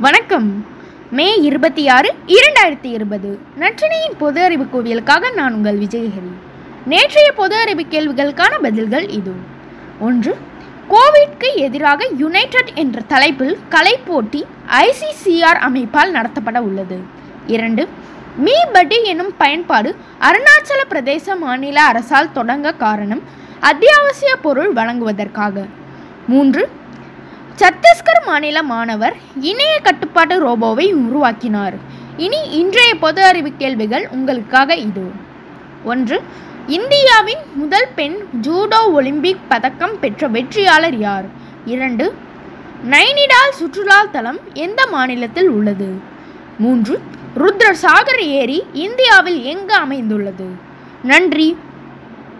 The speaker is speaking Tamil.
வணக்கம். மே இருபத்தி ஆறு இரண்டாயிரத்தி இருபது நற்றினையின் பொது அறிவு கோவிலுக்காக நான் உங்கள் விஜயஹரி நேற்றைய பொது அறிவு கேள்விகளுக்கான பதில்கள் இது. ஒன்று கோவிட்க்கு எதிராக யுனைடெட் என்ற தலைப்பில் கலை போட்டி ஐசிசிஆர் அமைப்பால் நடத்தப்பட உள்ளது. இரண்டு மீ படி எனும் பயன்பாடு அருணாச்சல பிரதேச மாநில அரசால் தொடங்க காரணம் அத்தியாவசிய பொருள் வழங்குவதற்காக. மூன்று சத்தீஸ்கர் மாநில மாணவர் இணைய கட்டுப்பாட்டு ரோபோவை உருவாக்கினார். இனி இன்றைய பொது அறிவு கேள்விகள் உங்களுக்காக இது. ஒன்று இந்தியாவின் முதல் பெண் ஜூடோ ஒலிம்பிக் பதக்கம் பெற்ற வெற்றியாளர் யார்? இரண்டு நைனிடால் சுற்றுலா தலம் எந்த மாநிலத்தில் உள்ளது? மூன்று ருத்ர சாகர் ஏரி இந்தியாவில் எங்கு அமைந்துள்ளது? நன்றி.